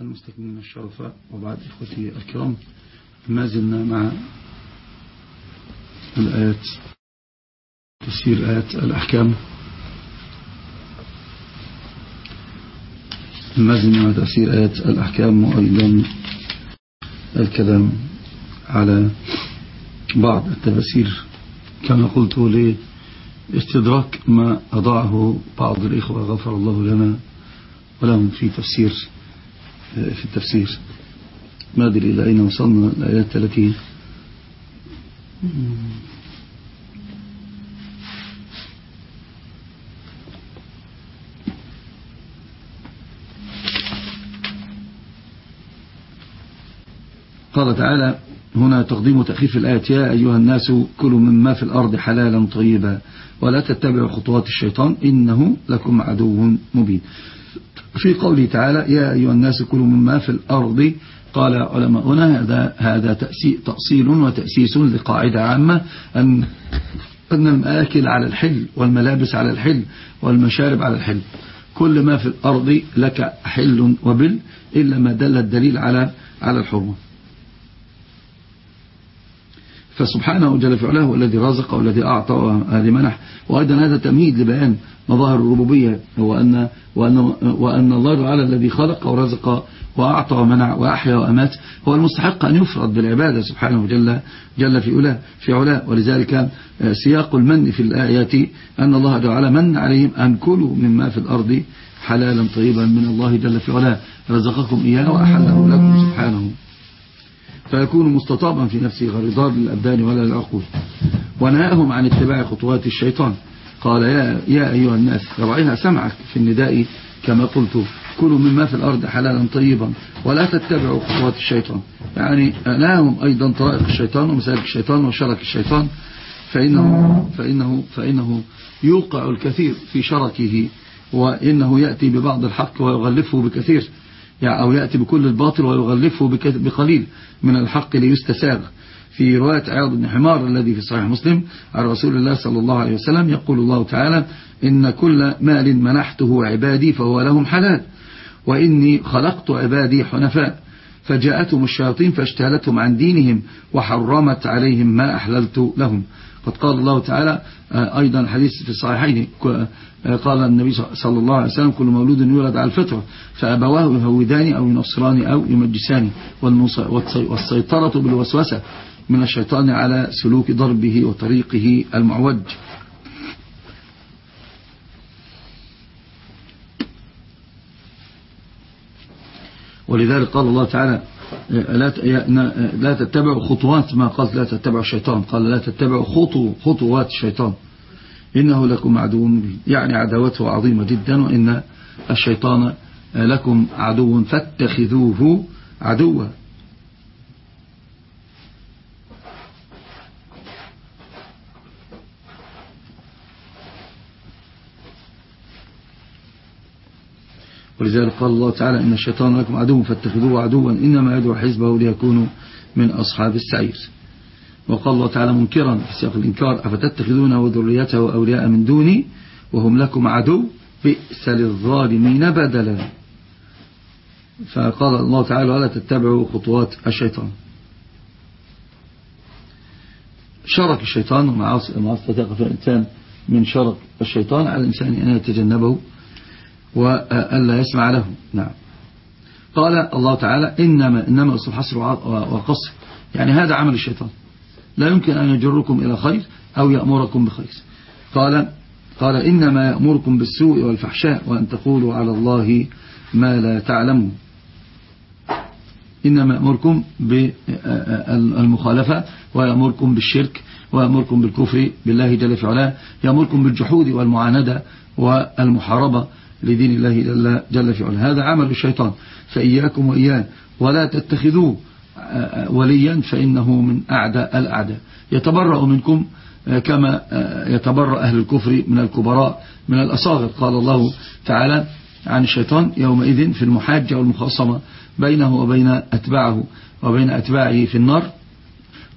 المستكملين الشرفاء وبعد إخوتي الكرام ما زلنا مع الآيات تفسير آيات الأحكام. ما زلنا مع تفسير آيات الأحكام وأيضا الكلام على بعض التفاسير. كما قلت لإستدراك ما أضاعه بعض الإخوة غفر الله لنا ولهم في تفسير. في التفسير. ما أدري إلى أين وصلنا الآيات التي قال تعالى هنا تقديم تخفيف الآيات يا أيها الناس كلوا مما في الأرض حلالا طيبا ولا تتبعوا خطوات الشيطان إنه لكم عدو مبين. في قوله تعالى يا أيها الناس كلوا مما في الأرض. قال علماؤنا هذا هذا تأصيل وتأسيس لقاعدة عامة أن أن المآكل على الحل والملابس على الحل والمشارب على الحل. كل ما في الأرض لك حل وبل إلا ما دل الدليل على على الحرمة. فسبحانه جل في علاه هو الذي رزق والذي أعطى وهذه منح. وأيضا هذا تمهيد لبيان مظاهر الربوبية هو أن, وأن, وأن الله تعالى الذي خلق ورزق وأعطى ومنع وأحيا وأمات هو المستحق أن يفرض بالعبادة سبحانه جل, جل في علاه في علاه. ولذلك سياق المن في الآيات أن الله تعالى من عليهم أن كلوا مما في الأرض حلالا طيبا من الله جل في علاه. رزقكم إياه وأحله لكم سبحانه. فيكون مستطابا في نفسه غير ضار للأبدان ولا للعقول ونهاهم عن اتباع خطوات الشيطان. قال يا, يا أيها الناس رعيها سمعك في النداء كما قلت. كلوا مما في الأرض حلالا طيبا ولا تتبعوا خطوات الشيطان. يعني نهاهم أيضا طرائق الشيطان ومسالك الشيطان وشرك الشيطان. فإنه, فإنه, فإنه يوقع الكثير في شركه وإنه يأتي ببعض الحق ويغلفه بكثير. يعني أو يأتي بكل الباطل ويغلفه بقليل من الحق ليستساغ. في رواية عياض بن حمار الذي في صحيح مسلم عن رسول الله صلى الله عليه وسلم يقول الله تعالى إن كل مال منحته عبادي فهو لهم حلال وإني خلقت عبادي حنفاء فجاءتهم الشياطين فاجتالتهم عن دينهم وحرمت عليهم ما أحللت لهم. قد قال الله تعالى أيضا حديث في الصحيحين قال النبي صلى الله عليه وسلم كل مولود يولد على الفطرة فأبواه يهودان أو ينصران أو يمجسان والسيطرة بالوسوسة من الشيطان على سلوك ضربه وطريقه المعوج. ولذلك قال الله تعالى لا لا تتبعوا خطوات ما قال لا تتبعوا الشيطان. قال لا تتبعوا خطو خطوات الشيطان. إنه لكم عدو يعني عداوته عظيمة جدا وإن الشيطان لكم عدو فاتخذوه عدوا. ولذلك قال الله تعالى إن الشيطان لكم عدو فاتخذوه عدوا إنما يدعو حزبه ليكونوا من أصحاب السعير. وقال الله تعالى منكرا في سياق الإنكار أفتتخذونه وذريته أولياء من دوني وهم لكم عدو؟ بئس للظالمين بدلا. فقال الله تعالى ولا تتبعوا خطوات الشيطان. شرك الشيطان ومع استطاق الإنسان من شرك الشيطان على الإنسان أن يتجنبه. وألا يسمع له نعم. قال الله تعالى إنما, إنما أصل حصر وقصر يعني هذا عمل الشيطان. لا يمكن أن يجركم إلى خير أو يأمركم بخير. قال قال إنما يأمركم بالسوء والفحشاء وأن تقولوا على الله ما لا تعلمون. إنما يأمركم بالمخالفة ويأمركم بالشرك ويأمركم بالكفر بالله جل في علاه. يأمركم بالجحود والمعاندة والمحاربة لدين الله جل في علاه. هذا عمل الشيطان. فإياكم وإياه ولا تتخذوه وليا فإنه من أعداء الأعداء. يتبرأ منكم كما يتبرأ أهل الكفر من الكبراء من الأصاغر. قال الله تعالى عن الشيطان يومئذ في المحاجة والمخاصمة بينه وبين أتباعه وبين أتباعه في النار.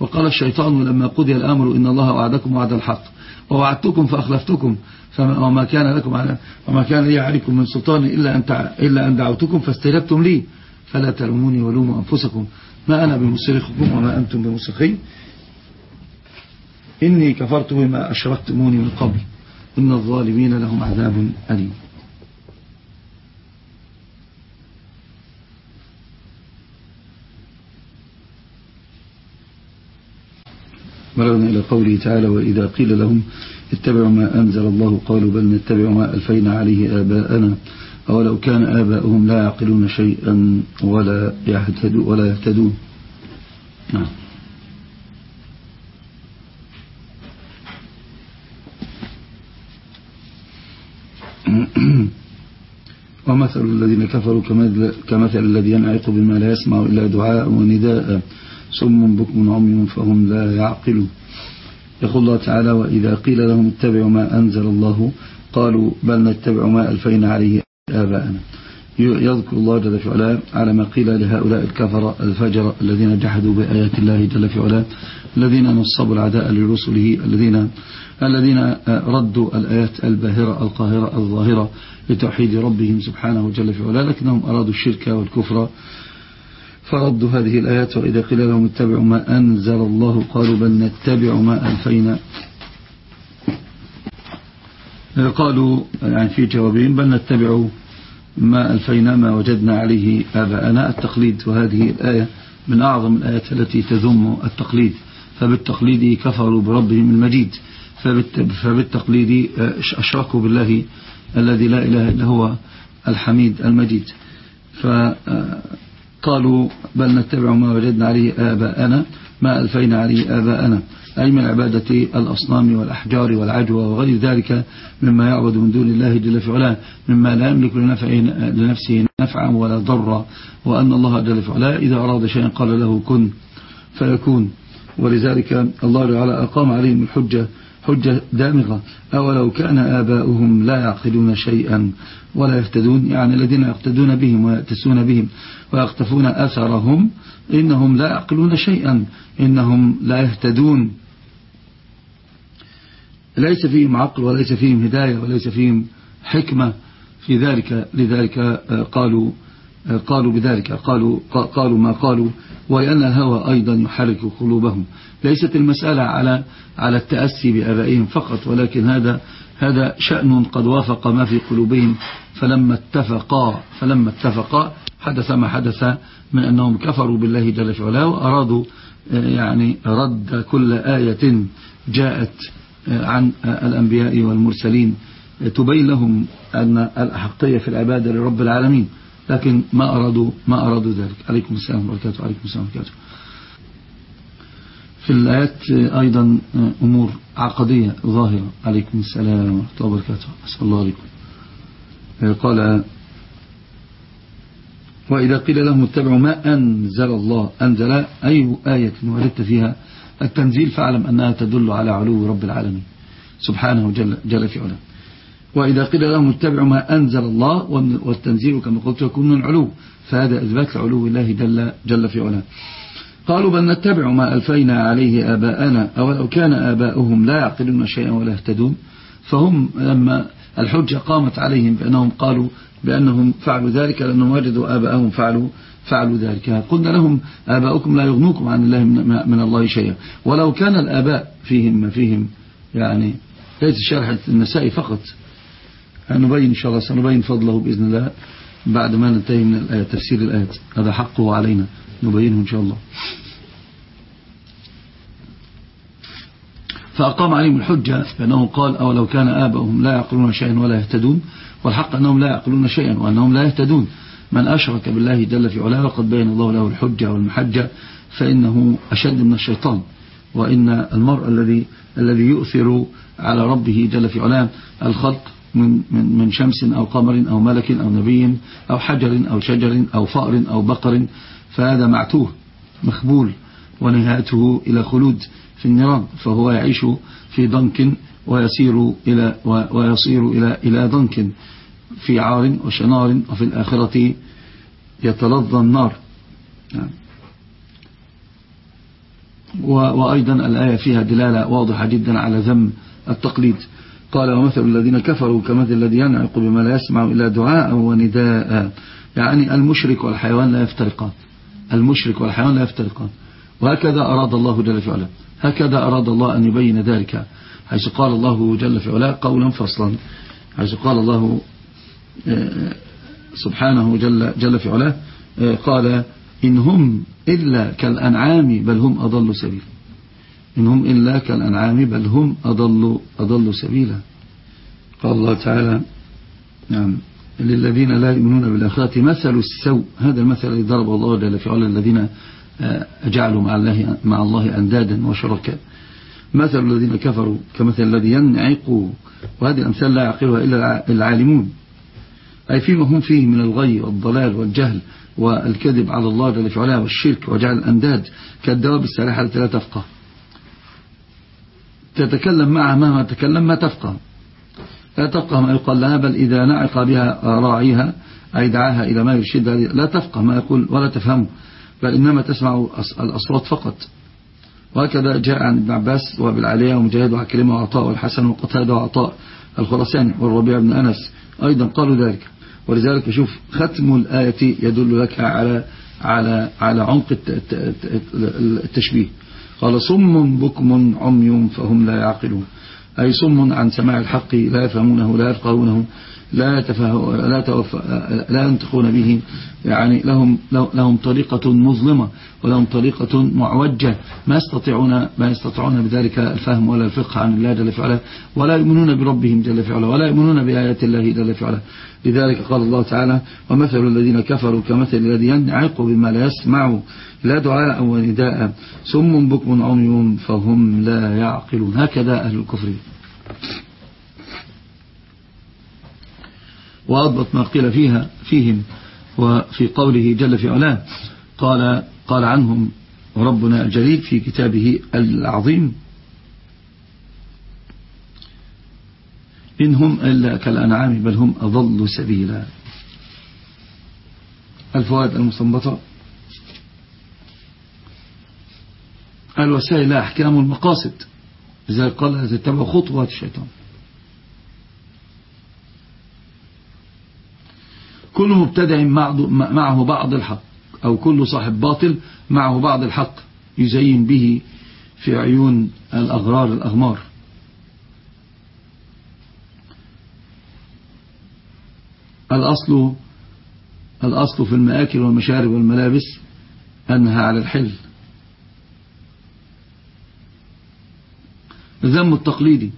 وقال الشيطان لما قضي الأمر إن الله وعدكم وعد الحق. ووعدتكم فأخلفتكم وما كان لكم على وما كان لي عليكم من سلطان إلا أن إلا أن دعوتكم فاستجبتم لي. فلا تلوموني ولوموا أنفسكم. ما أنا بمصرخكم وما أنتم بمصرخي إني كفرت بما أشركتموني من قبل. إن الظالمين لهم عذاب أليم. مررنا إلى قوله تعالى وإذا قيل لهم اتبعوا ما أنزل الله قالوا بل نتبع ما ألفينا عليه آباءنا أولو كان آباؤهم لا يعقلون شيئا ولا يهتدون ولا يهتدون. نعم. ومثل الذين كفروا كمثل الذي ينعق بما لا يسمع إلا دعاء ونداء. صم بكم عمي فهم لا يعقلون. يقول الله تعالى وإذا قيل لهم اتبعوا ما أنزل الله قالوا بل نتبع ما ألفينا عليه آباءنا. يذكر الله جل في علاه على ما قيل لهؤلاء الكفر الفجر الذين جحدوا بآيات الله جل في علاه الذين نصبوا العداء لرسله الذين الذين ردوا الآيات الباهرة القاهرة الظاهرة لتوحيد ربهم سبحانه جل في علاه لكنهم أرادوا الشرك والكفر فردوا هذه الآيات وإذا قيل لهم اتبعوا ما أنزل الله قالوا بل نتبع ما ألفينا. قالوا يعني في جوابهم بل نتبع ما ألفينا ما وجدنا عليه آباءنا. التقليد وهذه الآية من أعظم الآيات التي تذم التقليد. فبالتقليد كفروا بربهم المجيد. فبالتقليد أشركوا بالله الذي لا إله إلا هو الحميد المجيد. فقالوا بل نتبع ما وجدنا عليه آباءنا ما ألفينا عليه آباءنا أي من عبادة الأصنام والأحجار والعجوة وغير ذلك مما يعبد من دون الله جل في علاه مما لا يملك لنفسه نفعا ولا ضرا وأن الله جل في علاه إذا أراد شيئا قال له كن فيكون ولذلك الله تعالى أقام عليهم الحجة حجة دامغة. أولو كان آباؤهم لا يعقلون شيئا ولا يهتدون يعني الذين يقتدون بهم ويأتسون بهم ويقتفون أثرهم إنهم لا يعقلون شيئا إنهم لا يهتدون. ليس فيهم عقل وليس فيهم هداية وليس فيهم حكمة في ذلك لذلك قالوا قالوا بذلك قالوا قالوا ما قالوا ولأن الهوى أيضا يحرك قلوبهم. ليست المسألة على على التأسي بآبائهم فقط ولكن هذا هذا شأن قد وافق ما في قلوبهم فلما اتفقا فلما اتفقا حدث ما حدث من أنهم كفروا بالله جل في علاه وأرادوا يعني رد كل آية جاءت عن الأنبياء والمرسلين تبين لهم أن الأحقية في العبادة لرب العالمين. لكن ما أرادوا ما أرادوا ذلك. عليكم السلام وبركاته عليكم السلام وبركاته. في الآيات أيضا أمور عقدية ظاهرة. عليكم السلام ورحمة الله وبركاته. أسأل الله عليكم. قال وإذا قيل لهم اتبعوا ما أنزل الله أنزل أي آية وردت فيها؟ التنزيل فاعلم أنها تدل على علو رب العالمين. سبحانه جل, جل في علاه وإذا قيل لهم اتبعوا ما أنزل الله والتنزيل كما قلت يكون من علو فهذا إثبات علو الله جل, جل في علاه. قالوا بل نتبع ما ألفينا عليه آباءنا أولو كان آباؤهم لا يعقلون شيئا ولا يهتدون. فهم لما الحجة قامت عليهم بأنهم قالوا بأنهم فعلوا ذلك لأنهم وجدوا آباءهم فعلوا فعلوا ذلك. قلنا لهم آباؤكم لا يغنوكم عن الله من الله شيئا. ولو كان الآباء فيهم ما فيهم يعني ليس شرح النساء فقط. نبين إن شاء الله سنبين فضله بإذن الله بعد ما ننتهي من الآية تفسير الآيات. هذا حقه علينا نبينه إن شاء الله. فأقام عليهم الحجة بأنه قال أو لو كان آباؤهم لا يعقلون شيئا ولا يهتدون؟ والحق أنهم لا يعقلون شيئا وأنهم لا يهتدون. من أشرك بالله جل في علاه وقد بين الله له الحجة والمحجة فإنه أشد من الشيطان. وإن المرء الذي الذي يؤثر على ربه جل في علاه الخلق من, من, من شمس أو قمر أو ملك أو نبي أو حجر أو شجر أو فأر أو بقر فهذا معتوه مخبول ونهايته إلى خلود في النيران فهو يعيش في ضنك ويسير إلى ويصير إلى إلى ضنك في عار وشنار وفي الآخرة يتلظى النار نعم. وأيضا الآية فيها دلالة واضحة جدا على ذم التقليد قال ومثل الذين كفروا كمثل الذي ينعق بما لا يسمع إلا دعاء ونداء. يعني المشرك والحيوان لا يفترقان. المشرك والحيوان لا يفترقان. وهكذا أراد الله جل في علاه هكذا أراد الله أن يبين ذلك. حيث قال الله جل في علاه قولا فصلا. حيث قال الله آه، سبحانه جل, جل في علاه آه، قال إن هم إلا كالأنعام بل هم أضلوا سبيلا. إن هم إلا كالأنعام بل هم أضلوا, أضلوا سبيلا. قال الله تعالى نعم للذين لا يؤمنون بالآخرة مثل السوء. هذا المثل الذي ضرب الله جل في علا الذين آه، جعلوا مع الله, مع الله أندادا وشركاء. مثل الذين كفروا كمثل الذي ينعق وهذه الأمثال لا يعقلها إلا العالمون. أي فيما هم فيه من الغي والضلال والجهل والكذب على الله جل في علاه والشرك وجعل الأنداد كالدواب السارحة التي لا تفقه. تتكلم معها مهما تتكلم ما تفقه. لا تفقه ما يقال لها بل إذا نعق بها راعيها أي دعاها إلى ما يرشد لا تفقه ما يقول ولا تفهمه بل إنما تسمع الأصوات فقط. وهكذا جاء عن ابن عباس وبالعالية ومجاهد وعكرمة وعطاء والحسن وقتادة وعطاء الخرساني والربيع بن أنس أيضا قالوا ذلك. ولذلك شوف ختم الآية يدل لك على على على عمق التشبيه. قال صم بكم عمي فهم لا يعقلون. أي صم عن سماع الحق لا يفهمونه لا يفقهونه. لا لا, لا ينطقون به يعني لهم لهم طريقة مظلمة ولهم طريقة معوجة. ما يستطيعون ما يستطيعون بذلك الفهم ولا الفقه عن الله جل وعلا ولا يؤمنون بربهم جل وعلا ولا يؤمنون بآيات الله جل وعلا لذلك قال الله تعالى ومثل الذين كفروا كمثل الذي ينعق بما لا يسمع لا دعاء ونداء سم بكم عمي فهم لا يعقلون. هكذا أهل الكفر. وأضبط ما قيل فيها فيهم وفي قوله جل في علاه قال, قال عنهم ربنا الجليل في كتابه العظيم إن هم إلا كالأنعام بل هم أضل سبيلا الفوائد المستنبطة الوسائل أحكام المقاصد إذا قال تتبع خطوات الشيطان كل مبتدع معه بعض الحق أو كل صاحب باطل معه بعض الحق يزين به في عيون الأغرار الأغمار. الأصل الأصل في المآكل والمشارب والملابس أنها على الحل. ذم التقليدي.